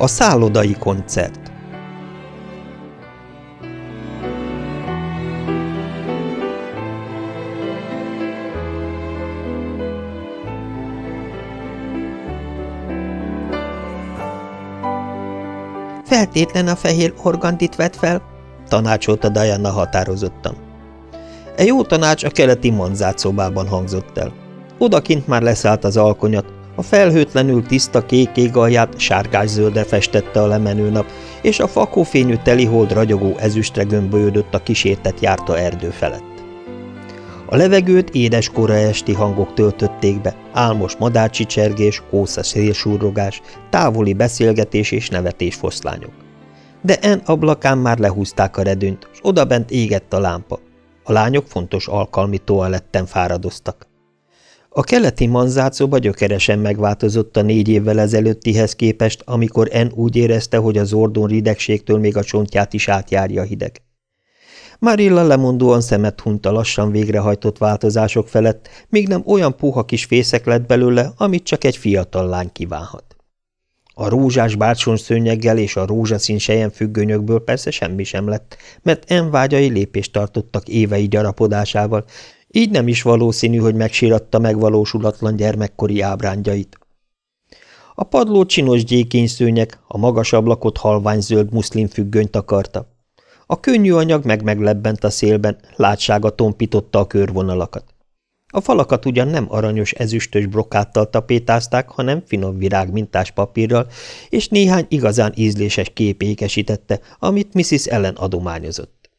A szállodai koncert Feltétlen a fehér organdit vett fel, tanácsolta Diana határozottan. E jó tanács a keleti manzát szobában hangzott el. Odakint már leszállt az alkonyat, a felhőtlenül tiszta kék ég alját sárgás-zöldre festette a lemenő nap, és a fakófényű telihold ragyogó ezüstre gömbölyödött a kísértet járta erdő felett. A levegőt édes kora esti hangok töltötték be, álmos madárcsicsergés, kósza szélsúrogás, távoli beszélgetés és nevetés foszlányok. De en ablakán már lehúzták a redőnyt, s odabent égett a lámpa. A lányok fontos alkalmi toaletten fáradoztak. A keleti manzátszoba gyökeresen megváltozott a négy évvel ezelőttihez képest, amikor En úgy érezte, hogy az ordon ridegségtől még a csontját is átjárja hideg. Marilla lemondóan szemet hunyt a lassan végrehajtott változások felett, míg nem olyan puha kis fészek lett belőle, amit csak egy fiatal lány kívánhat. A rózsás szőnyeggel és a rózsaszín függönyökből persze semmi sem lett, mert en vágyai lépést tartottak évei gyarapodásával, így nem is valószínű, hogy megsíratta megvalósulatlan gyermekkori ábrándjait. A padló csinos gyékényszőnyek, a magas ablakot muszlim függönyt akarta. A könnyű anyag meg a szélben, látsága tompította a körvonalakat. A falakat ugyan nem aranyos ezüstös brokáttal tapétázták, hanem finom virág mintás papírral, és néhány igazán ízléses kép ékesítette, amit Mrs. Ellen adományozott.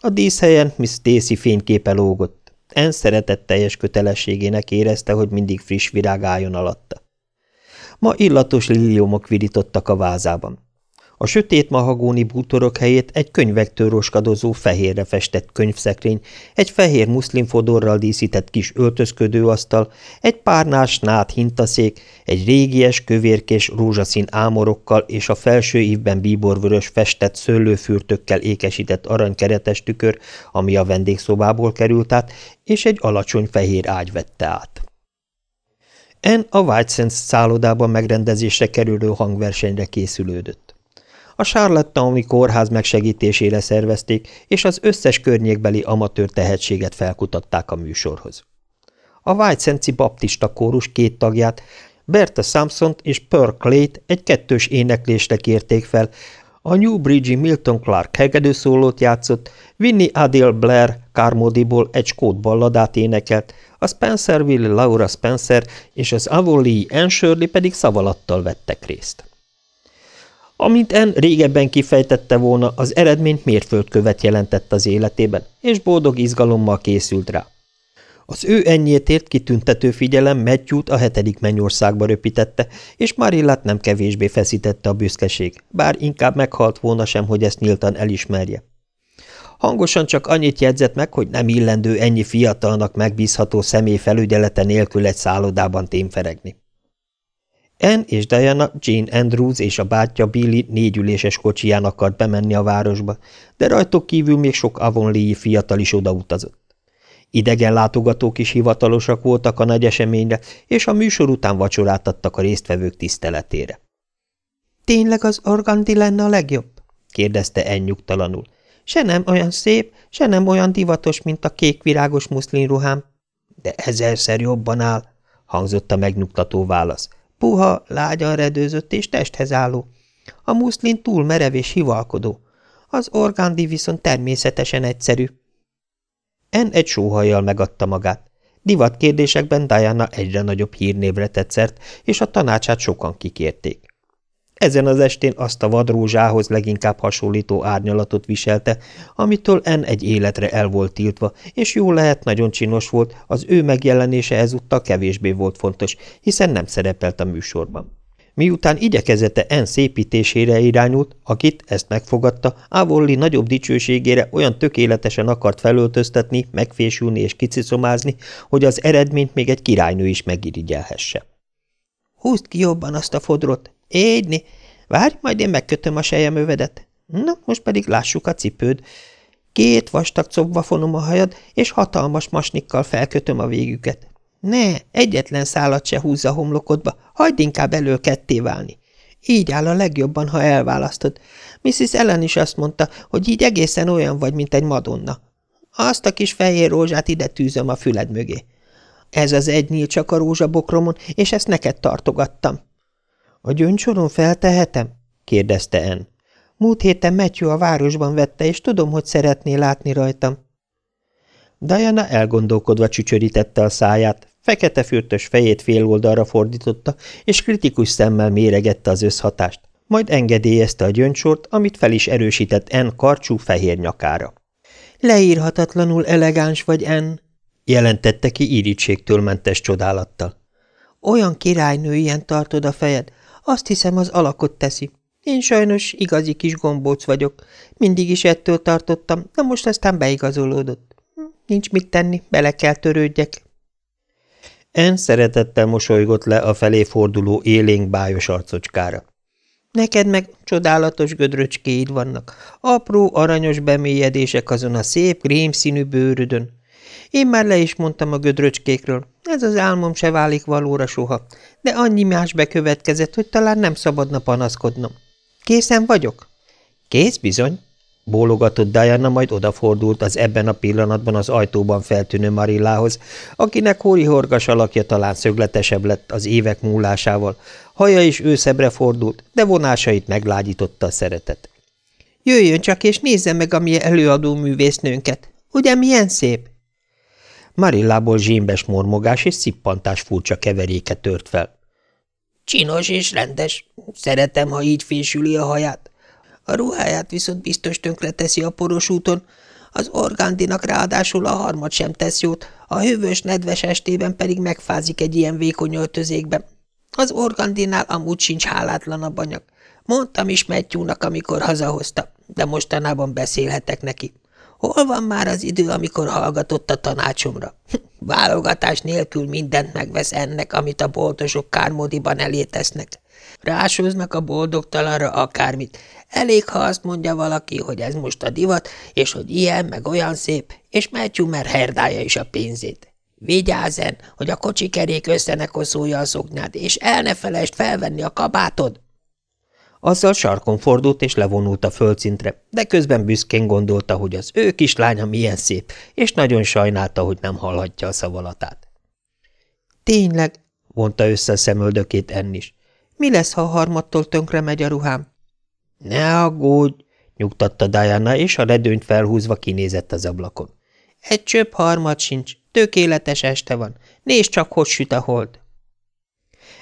A díszhelyen Miss Stacy fényképe lógott. En szeretetteljes kötelességének érezte, hogy mindig friss virág álljon alatta. Ma illatos liliomok virítottak a vázában. A sötét mahagóni bútorok helyét egy könyvektől roskadozó fehérre festett könyvszekrény, egy fehér muszlimfodorral díszített kis öltözködőasztal, egy párnás nát hintaszék, egy régies, kövérkés rózsaszín ámorokkal és a felső ívben bíborvörös festett szőlőfürtökkel ékesített aranykeretes tükör, ami a vendégszobából került át, és egy alacsony fehér ágy vette át. En a White Sands szállodában megrendezésre kerülő hangversenyre készülődött. A Charlottetown kórház megsegítésére szervezték, és az összes környékbeli amatőr tehetséget felkutatták a műsorhoz. A White baptista kórus két tagját, Berta Samson és Pearl Clay-t egy kettős éneklésre kérték fel, a Newbridge-i Milton Clark hegedűszólót játszott, Winnie Adele Blair Carmodyból egy skót balladát énekelt, a Spencerville Laura Spencer és az Avonlea Anne Shirley pedig szavalattal vettek részt. Amint En régebben kifejtette volna, az eredményt mérföldkövet jelentett az életében, és boldog izgalommal készült rá. Az ő ennyietért kitüntető figyelem Matthew-t a hetedik mennyországba röpítette, és Marillát nem kevésbé feszítette a büszkeség, bár inkább meghalt volna sem, hogy ezt nyíltan elismerje. Hangosan csak annyit jegyzett meg, hogy nem illendő ennyi fiatalnak megbízható személy felügyelete nélkül egy szállodában témferegni. Anne és Diana, Jane Andrews és a bátyja Billy négyüléses kocsiján akart bemenni a városba, de rajtuk kívül még sok avonlii fiatal is odautazott. Idegen látogatók is hivatalosak voltak a nagy eseményre, és a műsor után vacsorát adtak a résztvevők tiszteletére. – Tényleg az organdi lenne a legjobb? – kérdezte En nyugtalanul. – Se nem olyan szép, se nem olyan divatos, mint a kékvirágos muszlin ruhám. – De ezerszer jobban áll – hangzott a megnyugtató válasz. Puha, lágyan redőzött és testhez álló. A muszlin túl merev és hivalkodó. Az orgándi viszont természetesen egyszerű. En egy sóhajjal megadta magát. Divat kérdésekben Diana egyre nagyobb hírnévre tetszert, és a tanácsát sokan kikérték. Ezen az estén azt a vadrózsához leginkább hasonlító árnyalatot viselte, amitől En egy életre el volt tiltva, és jó lehet nagyon csinos volt, az ő megjelenése ezúttal kevésbé volt fontos, hiszen nem szerepelt a műsorban. Miután igyekezete En szépítésére irányult, akit, ezt megfogadta, Avolli nagyobb dicsőségére olyan tökéletesen akart felöltöztetni, megfésülni és kicicomázni, hogy az eredményt még egy királynő is megirigyelhesse. – Húzd ki jobban azt a fodrot, Égyni, várj, majd én megkötöm a sejemövedet. Na, most pedig lássuk a cipőd. Két vastag cobba fonom a hajad, és hatalmas masnikkal felkötöm a végüket. Ne, egyetlen szálat se húzza a homlokodba, hagyd inkább elől ketté válni. Így áll a legjobban, ha elválasztod. Mrs. Ellen is azt mondta, hogy így egészen olyan vagy, mint egy madonna. Azt a kis fehér rózsát ide tűzöm a füled mögé. Ez az egy nyíl csak a rózsabokromon, és ezt neked tartogattam. A gyöngysoron feltehetem? kérdezte En. Múlt héten Matthew a városban vette, és tudom, hogy szeretné látni rajtam. Diana elgondolkodva csücsörítette a száját, fekete fürtös fejét fél oldalra fordította, és kritikus szemmel méregette az összhatást, majd engedélyezte a gyöncsort, amit fel is erősített En karcsú fehér nyakára. Leírhatatlanul elegáns vagy, En, jelentette ki írítségtől mentes csodálattal. Olyan királynő ilyen tartod a fejed, azt hiszem az alakot teszi. Én sajnos igazi kis gombóc vagyok. Mindig is ettől tartottam, de most aztán beigazolódott. Nincs mit tenni, bele kell törődjek. En szeretettel mosolygott le a felé forduló élénk bájos arcocskára. Neked meg csodálatos gödröcskéid vannak, apró, aranyos bemélyedések azon a szép, krémszínű bőrödön. Én már le is mondtam a gödröcskékről, ez az álmom se válik valóra soha, de annyi más bekövetkezett, hogy talán nem szabadna panaszkodnom. Készen vagyok? Kész bizony, bólogatott Diana, majd odafordult az ebben a pillanatban az ajtóban feltűnő Marillához, akinek hóri horgas alakja talán szögletesebb lett az évek múlásával, haja is őszebbre fordult, de vonásait meglágyította a szeretet. Jöjjön csak, és nézze meg a mi előadó művésznőnket. Ugye milyen szép? Marillából zsémbes mormogás és szippantás furcsa keveréke tört fel. Csinos és rendes. Szeretem, ha így fésüli a haját. A ruháját viszont biztos tönkre teszi a poros úton. Az orgándinak ráadásul a harmad sem tesz jót, a hővös, nedves estében pedig megfázik egy ilyen vékony öltözékben. Az organdinál amúgy sincs hálátlanabb anyag. Mondtam is Matthewnak, amikor hazahozta, de mostanában beszélhetek neki. Hol van már az idő, amikor hallgatott a tanácsomra? Válogatás nélkül mindent megvesz ennek, amit a boltosok kármódiban elétesznek. Rásoznak a boldogtalanra akármit. Elég, ha azt mondja valaki, hogy ez most a divat, és hogy ilyen, meg olyan szép, és Matthew mer herdálja is a pénzét. Vigyázzen, hogy a kocsikerék össze ne a szoknyád, és el ne felejtsd felvenni a kabátod. Azzal sarkon fordult és levonult a földszintre, de közben büszkén gondolta, hogy az ő kislánya milyen szép, és nagyon sajnálta, hogy nem hallhatja a szavalatát. Tényleg, vonta össze a szemöldökét Ennis. Mi lesz, ha a harmattól tönkre megy a ruhám? Ne aggódj, nyugtatta Diana, és a redőnyt felhúzva kinézett az ablakon. Egy csöpp harmad sincs, tökéletes este van. Nézd csak, hogy süt a hold.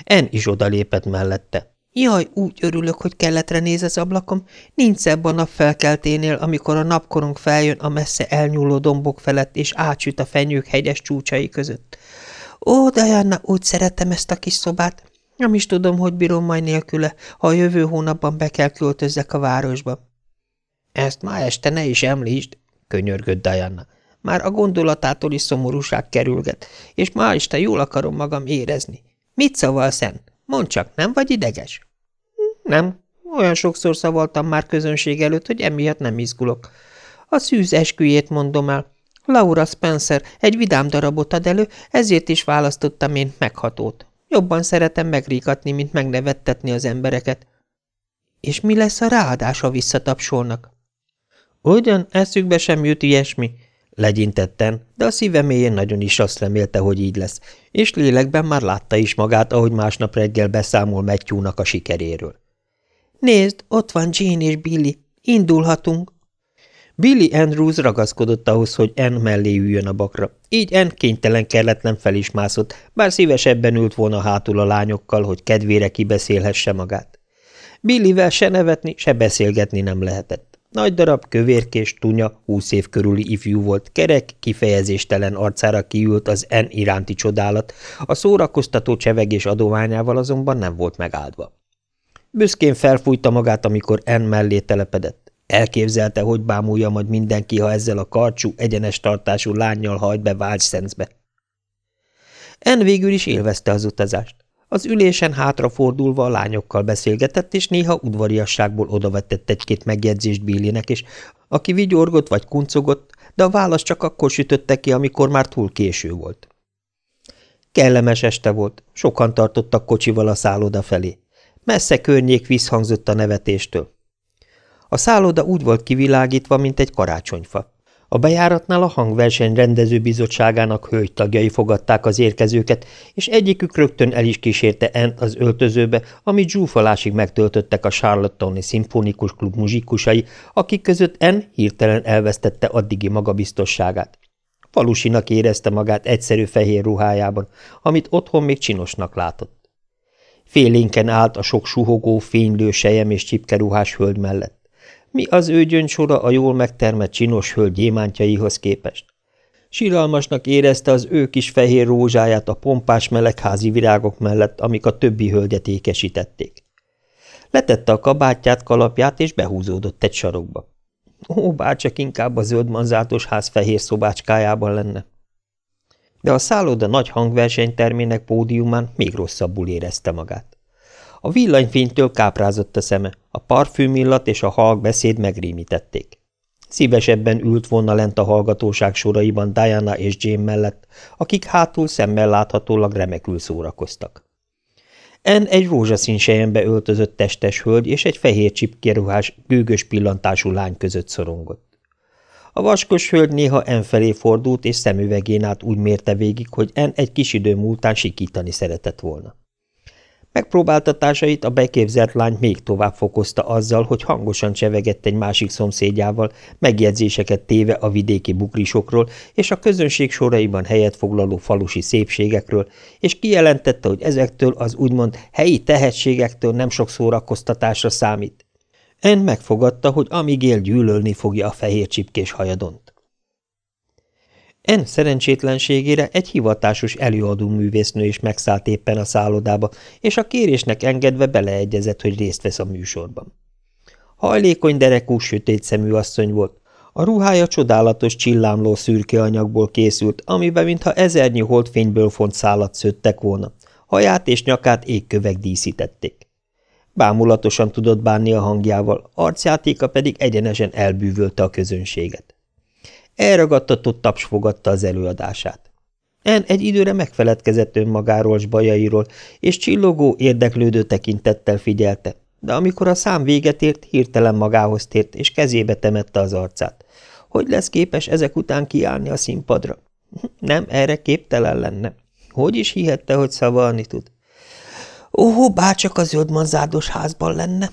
En is odalépett mellette. Jaj, úgy örülök, hogy kelletre néz az ablakom. Nincs szebb a nap felkelténél, amikor a napkorunk feljön a messze elnyúló dombok felett, és átsüt a fenyők hegyes csúcsai között. Ó, Diana, úgy szeretem ezt a kis szobát. Nem is tudom, hogy bírom majd nélküle, ha a jövő hónapban be kell költözzek a városba. Ezt ma este ne is említsd, könyörgött Diana. Már a gondolatától is szomorúság kerülget, és ma este jól akarom magam érezni. Mit szaval Szen? Mondd csak, nem vagy ideges? Nem. Olyan sokszor szavaltam már közönség előtt, hogy emiatt nem izgulok. A szűz esküjét mondom el. Laura Spencer egy vidám darabot ad elő, ezért is választottam én meghatót. Jobban szeretem megríkatni, mint megnevettetni az embereket. És mi lesz a ráadás, ha visszatapsolnak? Ugyan, eszükbe sem jut ilyesmi, legyintetten, de a szíve mélyén nagyon is azt remélte, hogy így lesz, és lélekben már látta is magát, ahogy másnap reggel beszámol Matthew-nak a sikeréről. Nézd, ott van Jane és Billy. Indulhatunk. Billy Andrews ragaszkodott ahhoz, hogy Ann mellé üljön a bakra. Így Ann kénytelen kelletlen fel is mászott, bár szívesebben ült volna hátul a lányokkal, hogy kedvére kibeszélhesse magát. Billyvel se nevetni, se beszélgetni nem lehetett. Nagy darab, kövérkés, tunya, húsz év körüli ifjú volt, kerek, kifejezéstelen arcára kiült az en iránti csodálat, a szórakoztató csevegés adományával azonban nem volt megáldva. Büszkén felfújta magát, amikor en mellé telepedett. Elképzelte, hogy bámulja majd mindenki, ha ezzel a karcsú, egyenes tartású lányjal hajt be Válcszenszbe. En végül is élvezte az utazást. Az ülésen hátrafordulva a lányokkal beszélgetett, és néha udvariasságból odavetett egy-két megjegyzést Billinek is, aki vigyorgott vagy kuncogott, de a válasz csak akkor sütötte ki, amikor már túl késő volt. Kellemes este volt, sokan tartottak kocsival a szálloda felé. Messze környék visszhangzott a nevetéstől. A szálloda úgy volt kivilágítva, mint egy karácsonyfa. A bejáratnál a hangverseny rendezőbizottságának hölgytagjai fogadták az érkezőket, és egyikük rögtön el is kísérte Ent az öltözőbe, amit zsúfolásig megtöltöttek a Charlottoni Szimfonikus Klub muzsikusai, akik között En hirtelen elvesztette addigi magabiztosságát. Falusinak érezte magát egyszerű fehér ruhájában, amit otthon még csinosnak látott. Félénken állt a sok suhogó, fénylő sejem és csipkeruhás hölgy mellett. Mi az ő gyöngysora a jól megtermett csinos hölgy gyémántjaihoz képest? Siralmasnak érezte az ő kis fehér rózsáját a pompás melegházi virágok mellett, amik a többi hölgyet ékesítették. Letette a kabátját, kalapját, és behúzódott egy sarokba. Ó, bárcsak inkább a zöld manzátos ház fehér szobácskájában lenne. De a szálloda nagy hangversenytermének pódiumán még rosszabbul érezte magát. A villanyfénytől káprázott a szeme, a parfümillat és a halk beszéd megrémítették. Szívesebben ült volna lent a hallgatóság soraiban Diana és Jane mellett, akik hátul szemmel láthatólag remekül szórakoztak. En egy rózsaszín sejembe öltözött testes hölgy és egy fehér csipkeruhás, gőgös pillantású lány között szorongott. A vaskos hölgy néha En felé fordult, és szemüvegén át úgy mérte végig, hogy En egy kis idő múltán sikítani szeretett volna. Megpróbáltatásait a beképzelt lány még tovább fokozta azzal, hogy hangosan csevegett egy másik szomszédjával, megjegyzéseket téve a vidéki bukrisokról és a közönség soraiban helyet foglaló falusi szépségekről, és kijelentette, hogy ezektől az úgymond helyi tehetségektől nem sok szórakoztatásra számít. En megfogadta, hogy amíg él gyűlölni fogja a fehér csipkés hajadont. En szerencsétlenségére egy hivatásos előadó művésznő is megszállt éppen a szállodába, és a kérésnek engedve beleegyezett, hogy részt vesz a műsorban. Hajlékony derekú, sötét szemű asszony volt. A ruhája csodálatos csillámló szürke anyagból készült, amiben mintha ezernyi holdfényből font szálat szőttek volna. Haját és nyakát égkövek díszítették. Bámulatosan tudott bánni a hangjával, arcjátéka pedig egyenesen elbűvölte a közönséget. Elragadtatott taps fogadta az előadását. En egy időre megfeledkezett önmagáról s bajairól, és csillogó, érdeklődő tekintettel figyelte, de amikor a szám véget ért, hirtelen magához tért, és kezébe temette az arcát. Hogy lesz képes ezek után kiállni a színpadra? Nem, erre képtelen lenne. Hogy is hihette, hogy szavalni tud? Ó, bárcsak a zöldmanzárdos házban lenne!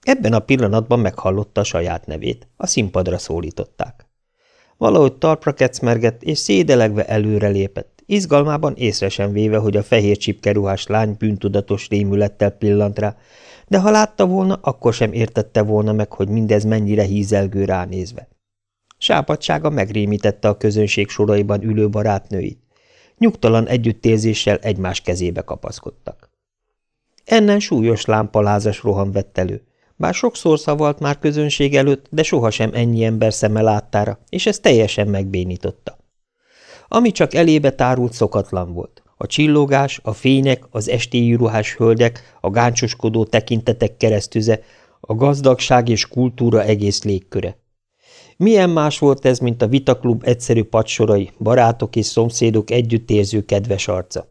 Ebben a pillanatban meghallotta a saját nevét. A színpadra szólították. Valahogy talpra kecmergett, és szédelegve előre lépett, izgalmában észre sem véve, hogy a fehér csipkeruhás lány bűntudatos rémülettel pillant rá, de ha látta volna, akkor sem értette volna meg, hogy mindez mennyire hízelgő ránézve. Sápadsága megrémítette a közönség soraiban ülő barátnőit. Nyugtalan együttérzéssel egymás kezébe kapaszkodtak. Ennen súlyos lámpalázas roham vett elő. Bár sokszor szavalt már közönség előtt, de sohasem ennyi ember szeme láttára, és ez teljesen megbénította. Ami csak elébe tárult szokatlan volt. A csillogás, a fények, az estélyű íruhás hölgyek, a gáncsoskodó tekintetek keresztüze, a gazdagság és kultúra egész légköre. Milyen más volt ez, mint a vitaklub egyszerű padsorai, barátok és szomszédok együttérző kedves arca.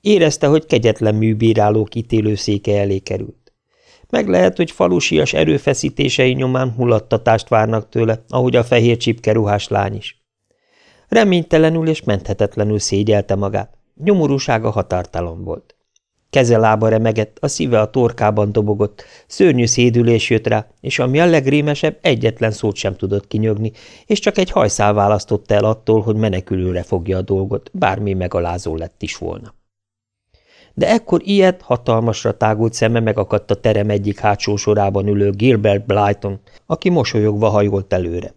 Érezte, hogy kegyetlen műbírálók ítélőszéke elé került. Meg lehet, hogy falusias erőfeszítései nyomán mulattatást várnak tőle, ahogy a fehér csipkeruhás lány is. Reménytelenül és menthetetlenül szégyelte magát. Nyomorúsága határtalan volt. Keze lába remegett, a szíve a torkában dobogott, szörnyű szédülés jött rá, és ami a legrémesebb, egyetlen szót sem tudott kinyögni, és csak egy hajszál választotta el attól, hogy menekülőre fogja a dolgot, bármi megalázó lett is volna de ekkor ilyet hatalmasra tágult szeme megakadt a terem egyik hátsó sorában ülő Gilbert Blyton, aki mosolyogva hajolt előre.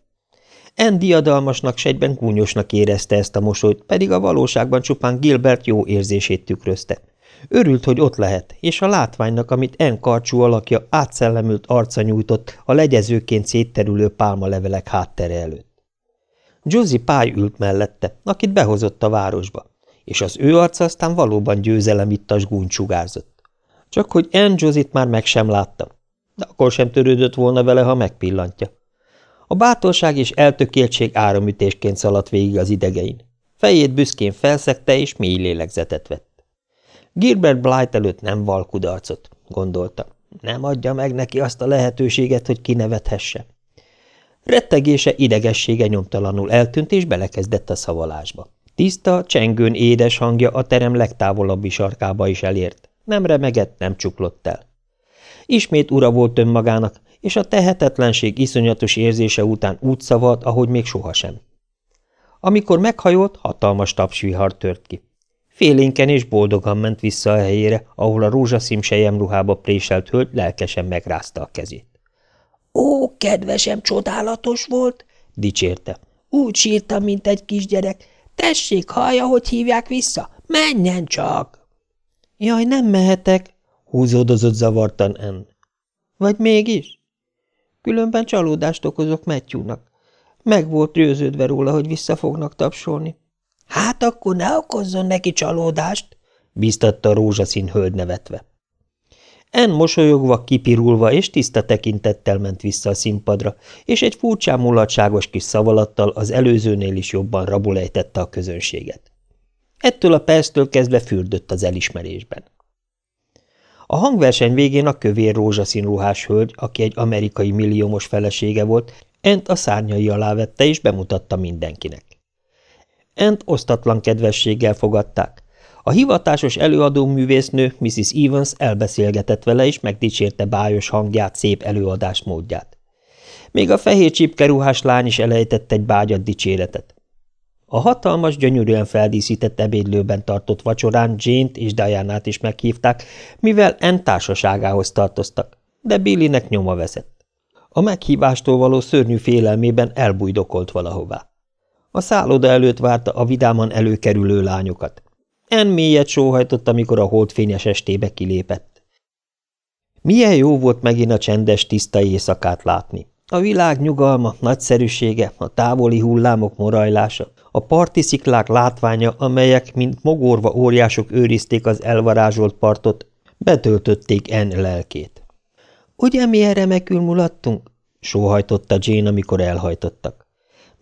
En diadalmasnak, segyben gúnyosnak érezte ezt a mosolyt, pedig a valóságban csupán Gilbert jó érzését tükrözte. Örült, hogy ott lehet, és a látványnak, amit En karcsú alakja átszellemült arca nyújtott a legyezőként szétterülő pálmalevelek háttere előtt. Josie Pály ült mellette, akit behozott a városba és az ő arca aztán valóban győzelemittas gúnyt. Csak hogy Anne Josit már meg sem látta, de akkor sem törődött volna vele, ha megpillantja. A bátorság és eltökéltség áramütésként szaladt végig az idegein. Fejét büszkén felszegte, és mély lélegzetet vett. Gilbert Blight előtt nem val kudarcot, gondolta. Nem adja meg neki azt a lehetőséget, hogy kinevethesse. Rettegése idegessége nyomtalanul eltűnt, és belekezdett a szavalásba. Tiszta, csengőn édes hangja a terem legtávolabbi sarkába is elért. Nem remegett, nem csuklott el. Ismét ura volt önmagának, és a tehetetlenség iszonyatos érzése után úgy szavalt, ahogy még sohasem. Amikor meghajolt, hatalmas tapsvihar tört ki. Félénken és boldogan ment vissza a helyére, ahol a rózsaszím ruhába préselt hölgy lelkesen megrázta a kezét. – Ó, kedvesem, csodálatos volt! – dicsérte. – Úgy sírtam, mint egy kisgyerek. Tessék, hallja, hogy hívják vissza? Menjen csak! – Jaj, nem mehetek! – húzódozott zavartan En. – Vagy mégis? Különben csalódást okozok Matthewnak. Meg volt győződve róla, hogy vissza fognak tapsolni. Hát akkor ne okozzon neki csalódást, bíztatta a rózsaszín hölgy nevetve. En mosolyogva, kipirulva és tiszta tekintettel ment vissza a színpadra, és egy furcsán mulatságos kis szavalattal az előzőnél is jobban rabulejtette a közönséget. Ettől a perctől kezdve fürdött az elismerésben. A hangverseny végén a kövér rózsaszín ruhás hölgy, aki egy amerikai milliómos felesége volt, Ent a szárnyai alá vette és bemutatta mindenkinek. Ent osztatlan kedvességgel fogadták. A hivatásos előadó művésznő Mrs. Evans elbeszélgetett vele, és megdicsérte bájos hangját, szép előadás módját. Még a fehér csipkeruhás lány is elejtett egy bágyat dicséretet. A hatalmas, gyönyörűen feldíszített ebédlőben tartott vacsorán Jane-t és Diana-t is meghívták, mivel Anne társaságához tartoztak, de Billynek nyoma veszett. A meghívástól való szörnyű félelmében elbújdokolt valahová. A szálloda előtt várta a vidáman előkerülő lányokat. En mélyet sóhajtott, amikor a holdfényes estébe kilépett. Milyen jó volt megint a csendes, tiszta éjszakát látni. A világ nyugalma, nagyszerűsége, a távoli hullámok morajlása, a parti sziklák látványa, amelyek, mint mogorva óriások őrizték az elvarázsolt partot, betöltötték En lelkét. – Ugye milyen remekül mulattunk? – sóhajtotta Jane, amikor elhajtottak.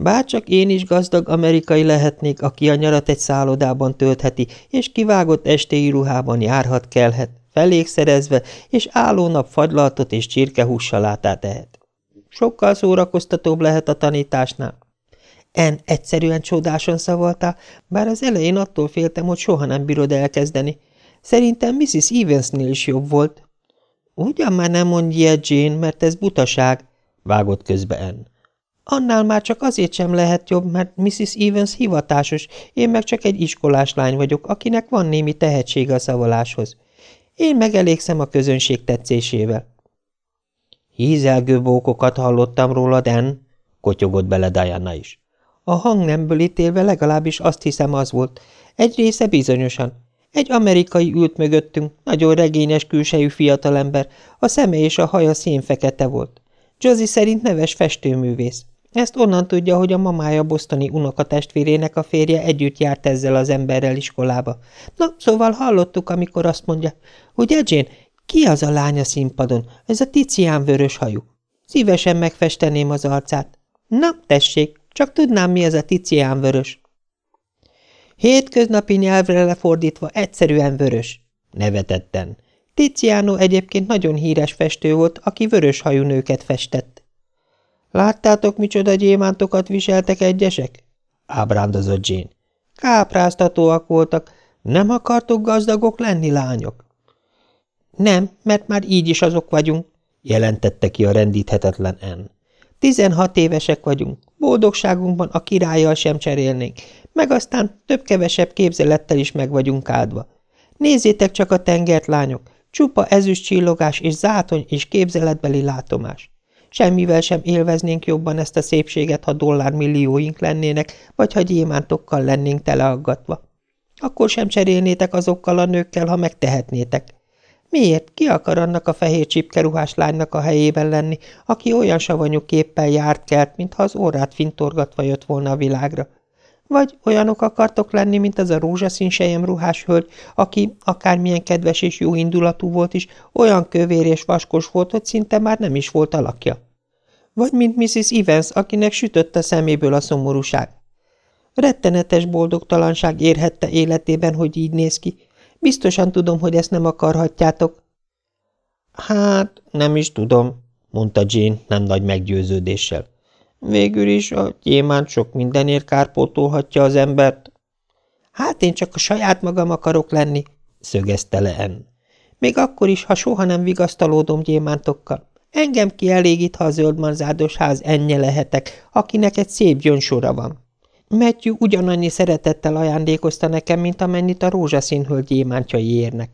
Bárcsak én is gazdag amerikai lehetnék, aki a nyarat egy szállodában töltheti, és kivágott estéi ruhában járhat kelhet, felékszerezve, és álló nap fagylaltot és csirkehússalátát tehet. Sokkal szórakoztatóbb lehet a tanításnál. En egyszerűen csódáson szavaltál, bár az elején attól féltem, hogy soha nem bírod elkezdeni. Szerintem Mrs. Evansnél is jobb volt. Ugyan már nem mondj ilyet, Jane, mert ez butaság, vágott közbe En. Annál már csak azért sem lehet jobb, mert Mrs. Evans hivatásos, én meg csak egy iskolás lány vagyok, akinek van némi tehetsége a szavaláshoz. Én megelégszem a közönség tetszésével. Hízelgő bókokat hallottam róla, Den, kotyogott bele Diana is. A hangnemből ítélve legalábbis azt hiszem az volt. Egy része bizonyosan. Egy amerikai ült mögöttünk, nagyon regényes külsejű fiatalember, a szeme és a haja szénfekete volt. Josie szerint neves festőművész. Ezt onnan tudja, hogy a mamája bosztoni unokatestvérének a férje együtt járt ezzel az emberrel iskolába. Na, szóval hallottuk, amikor azt mondja, hogy Jane, ki az a lánya színpadon? Ez a Ticián vörös hajú. Szívesen megfesteném az arcát. Na, tessék, csak tudnám, mi ez a Ticián vörös. Hétköznapi nyelvre lefordítva egyszerűen vörös, nevetetten. Tiziano egyébként nagyon híres festő volt, aki vörös hajú nőket festett. Láttátok, micsoda gyémántokat viseltek egyesek? ábrándozott Jane. Kápráztatóak voltak. Nem akartok gazdagok lenni, lányok? Nem, mert már így is azok vagyunk, jelentette ki a rendíthetetlen N. Tizenhat évesek vagyunk, boldogságunkban a királlyal sem cserélnénk, meg aztán több-kevesebb képzelettel is meg vagyunk áldva. Nézzétek csak a tengert, lányok, csupa ezüst csillogás és zátony és képzeletbeli látomás. Semmivel sem élveznénk jobban ezt a szépséget, ha dollármillióink lennének, vagy ha gyémántokkal lennénk teleaggatva. Akkor sem cserélnétek azokkal a nőkkel, ha megtehetnétek. Miért? Ki akar annak a fehér csipkeruhás lánynak a helyében lenni, aki olyan savanyú képpel járt kelt, mintha az órát fintorgatva jött volna a világra? Vagy olyanok akartok lenni, mint az a rózsaszín sejem ruhás hölgy, aki, akármilyen kedves és jó indulatú volt is, olyan kövér és vaskos volt, hogy szinte már nem is volt alakja. Vagy mint Mrs. Evans, akinek sütött a szeméből a szomorúság. Rettenetes boldogtalanság érhette életében, hogy így néz ki. Biztosan tudom, hogy ezt nem akarhatjátok. Hát, nem is tudom, mondta Jane nem nagy meggyőződéssel. Végül is a gyémánt sok mindenért kárpótolhatja az embert. Hát én csak a saját magam akarok lenni, szögezte le Ann. Még akkor is, ha soha nem vigasztalódom gyémántokkal. Engem kielégít, ha a zöldmarzádos ház ennyi lehetek, akinek egy szép gyönsora van. Matthew ugyanannyi szeretettel ajándékozta nekem, mint amennyit a rózsaszínhöld gyémántjai érnek.